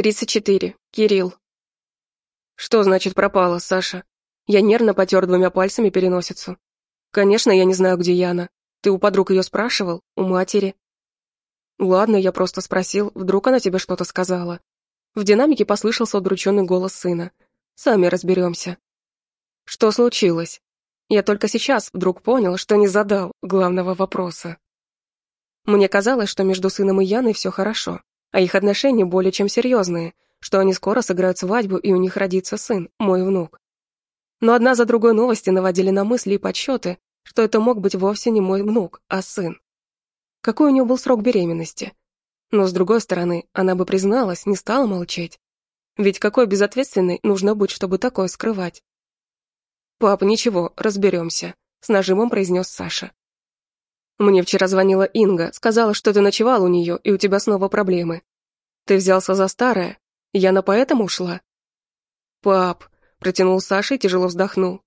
Тридцать четыре. Кирилл. Что значит пропала, Саша? Я нервно потер двумя пальцами переносицу. Конечно, я не знаю, где Яна. Ты у подруг ее спрашивал? У матери? Ладно, я просто спросил, вдруг она тебе что-то сказала. В динамике послышался удрученный голос сына. Сами разберемся. Что случилось? Я только сейчас вдруг понял, что не задал главного вопроса. Мне казалось, что между сыном и Яной все хорошо, а их отношения более чем серьезные, что они скоро сыграют свадьбу и у них родится сын, мой внук. Но одна за другой новости наводили на мысли и подсчеты, что это мог быть вовсе не мой внук, а сын. Какой у него был срок беременности? Но, с другой стороны, она бы призналась, не стала молчать. Ведь какой безответственной нужно быть, чтобы такое скрывать? «Пап, ничего, разберемся», — с нажимом произнес Саша. Мне вчера звонила Инга, сказала, что ты ночевал у нее, и у тебя снова проблемы. Ты взялся за старое? Яна поэтому ушла? Пап, протянул Саша и тяжело вздохнул.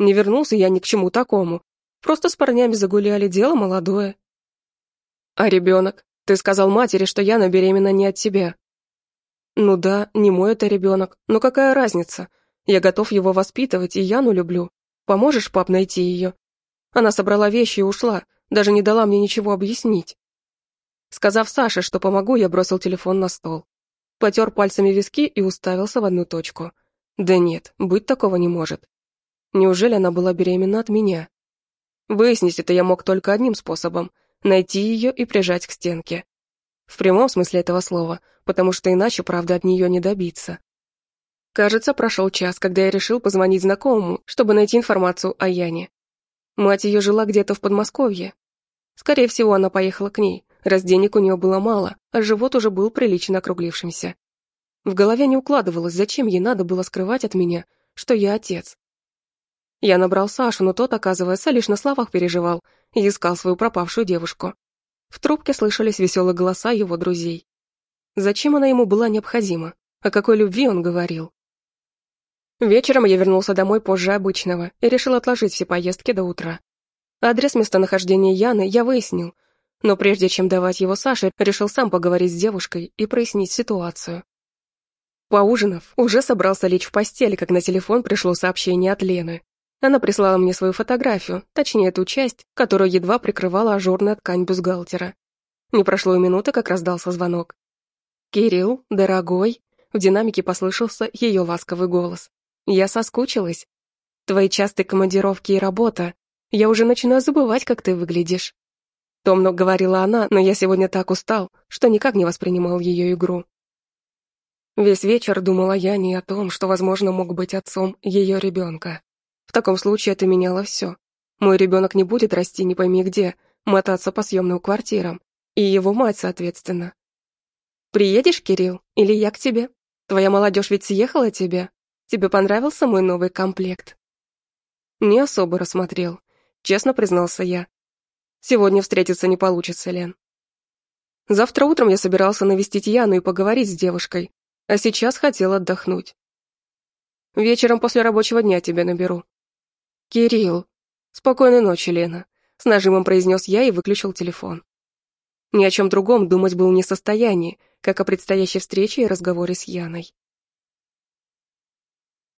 Не вернулся я ни к чему такому. Просто с парнями загуляли, дело молодое. А ребенок? Ты сказал матери, что Яна беременна не от тебя. Ну да, не мой это ребенок, но какая разница? Я готов его воспитывать, и Яну люблю. Поможешь, пап, найти ее? Она собрала вещи и ушла, даже не дала мне ничего объяснить. Сказав Саше, что помогу, я бросил телефон на стол. Потер пальцами виски и уставился в одну точку. Да нет, быть такого не может. Неужели она была беременна от меня? Выяснить это я мог только одним способом — найти ее и прижать к стенке. В прямом смысле этого слова, потому что иначе правда от нее не добиться. Кажется, прошел час, когда я решил позвонить знакомому, чтобы найти информацию о Яне. Мать ее жила где-то в Подмосковье, Скорее всего, она поехала к ней, раз денег у нее было мало, а живот уже был прилично округлившимся. В голове не укладывалось, зачем ей надо было скрывать от меня, что я отец. Я набрал Сашу, но тот, оказывается, лишь на словах переживал и искал свою пропавшую девушку. В трубке слышались веселые голоса его друзей. Зачем она ему была необходима? О какой любви он говорил? Вечером я вернулся домой позже обычного и решил отложить все поездки до утра. Адрес местонахождения Яны я выяснил, но прежде чем давать его Саше, решил сам поговорить с девушкой и прояснить ситуацию. Поужинав, уже собрался лечь в постель, как на телефон пришло сообщение от Лены. Она прислала мне свою фотографию, точнее ту часть, которую едва прикрывала ажурная ткань бюстгальтера. Не прошло и минуты, как раздался звонок. «Кирилл, дорогой», в динамике послышался ее ласковый голос. «Я соскучилась. Твои частые командировки и работа, я уже начинаю забывать, как ты выглядишь». Томно говорила она, но я сегодня так устал, что никак не воспринимал ее игру. Весь вечер думала я не о том, что, возможно, мог быть отцом ее ребенка. В таком случае это меняло все. Мой ребенок не будет расти не пойми где, мотаться по съемным квартирам. И его мать, соответственно. «Приедешь, Кирилл, или я к тебе? Твоя молодежь ведь съехала тебе. Тебе понравился мой новый комплект?» Не особо рассмотрел честно признался я. Сегодня встретиться не получится, Лен. Завтра утром я собирался навестить Яну и поговорить с девушкой, а сейчас хотел отдохнуть. Вечером после рабочего дня тебя наберу. Кирилл. Спокойной ночи, Лена. С нажимом произнес я и выключил телефон. Ни о чем другом думать был не в состоянии, как о предстоящей встрече и разговоре с Яной.